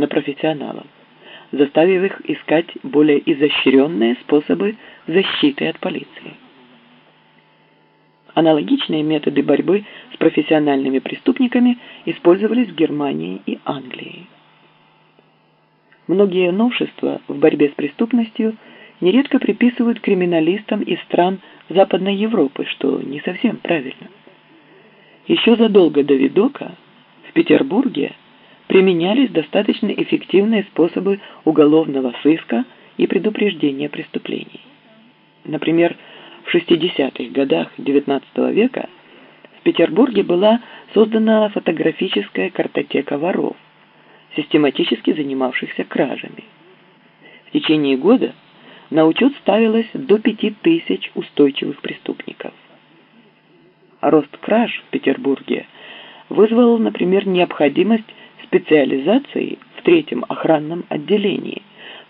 на профессионалов, заставив их искать более изощренные способы защиты от полиции. Аналогичные методы борьбы с профессиональными преступниками использовались в Германии и Англии. Многие новшества в борьбе с преступностью нередко приписывают криминалистам из стран Западной Европы, что не совсем правильно. Еще задолго до Видока в Петербурге применялись достаточно эффективные способы уголовного сыска и предупреждения преступлений. Например, в 60-х годах XIX века в Петербурге была создана фотографическая картотека воров – систематически занимавшихся кражами. В течение года на учет ставилось до пяти тысяч устойчивых преступников. Рост краж в Петербурге вызвал, например, необходимость специализации в третьем охранном отделении,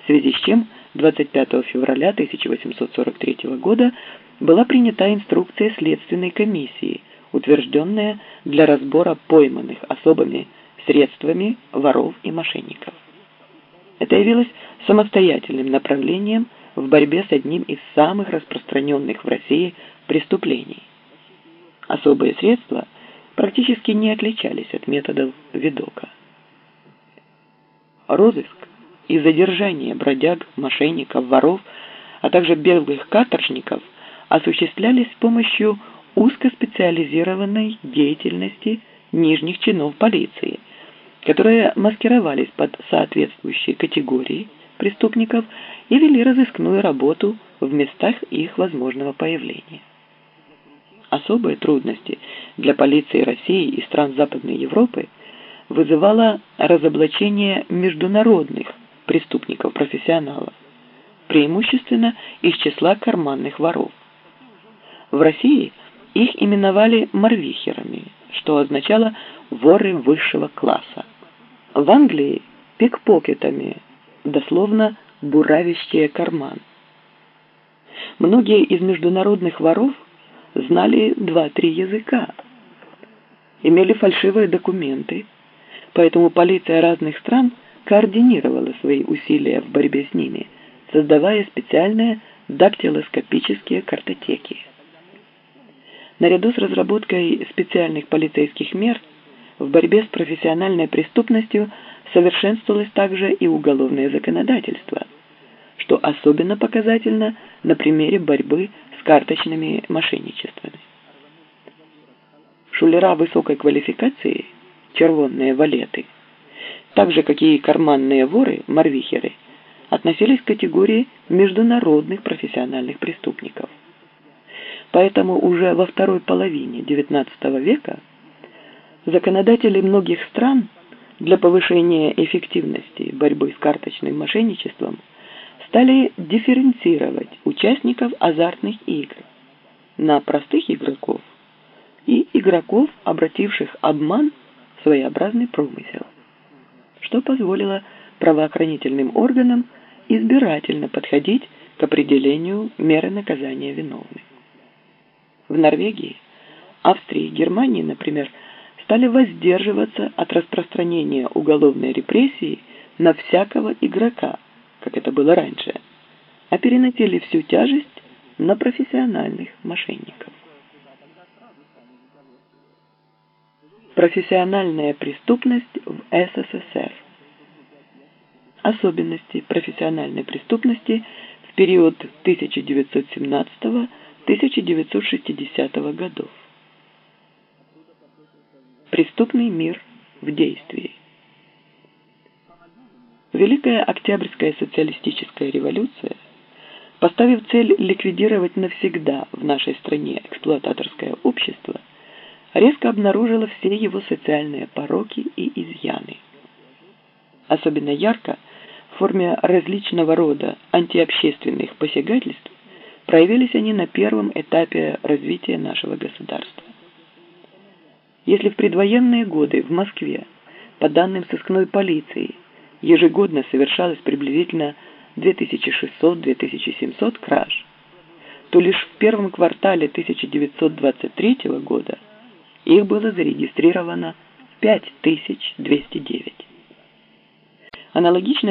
в связи с чем 25 февраля 1843 года была принята инструкция Следственной комиссии, утвержденная для разбора пойманных особыми средствами воров и мошенников. Это явилось самостоятельным направлением в борьбе с одним из самых распространенных в России преступлений. Особые средства практически не отличались от методов Видока. Розыск и задержание бродяг, мошенников, воров, а также беглых каторжников осуществлялись с помощью узкоспециализированной деятельности нижних чинов полиции – которые маскировались под соответствующие категории преступников и вели разыскную работу в местах их возможного появления. Особые трудности для полиции России и стран Западной Европы вызывало разоблачение международных преступников-профессионалов, преимущественно из числа карманных воров. В России их именовали марвихерами, что означало «воры высшего класса». В Англии пикпокетами, дословно буравящие карман. Многие из международных воров знали два-три языка, имели фальшивые документы, поэтому полиция разных стран координировала свои усилия в борьбе с ними, создавая специальные дактилоскопические картотеки. Наряду с разработкой специальных полицейских мер в борьбе с профессиональной преступностью совершенствовалось также и уголовное законодательство, что особенно показательно на примере борьбы с карточными мошенничествами. Шулера высокой квалификации, червонные валеты, так же, как и карманные воры, марвихеры, относились к категории международных профессиональных преступников. Поэтому уже во второй половине XIX века Законодатели многих стран для повышения эффективности борьбы с карточным мошенничеством стали дифференцировать участников азартных игр на простых игроков и игроков, обративших обман своеобразный промысел, что позволило правоохранительным органам избирательно подходить к определению меры наказания виновных. В Норвегии, Австрии Германии, например, стали воздерживаться от распространения уголовной репрессии на всякого игрока, как это было раньше, а переносили всю тяжесть на профессиональных мошенников. Профессиональная преступность в СССР. Особенности профессиональной преступности в период 1917-1960 годов. Преступный мир в действии. Великая Октябрьская социалистическая революция, поставив цель ликвидировать навсегда в нашей стране эксплуататорское общество, резко обнаружила все его социальные пороки и изъяны. Особенно ярко в форме различного рода антиобщественных посягательств проявились они на первом этапе развития нашего государства. Если в предвоенные годы в Москве, по данным сыскной полиции, ежегодно совершалось приблизительно 2600-2700 краж, то лишь в первом квартале 1923 года их было зарегистрировано 5209. Аналогичная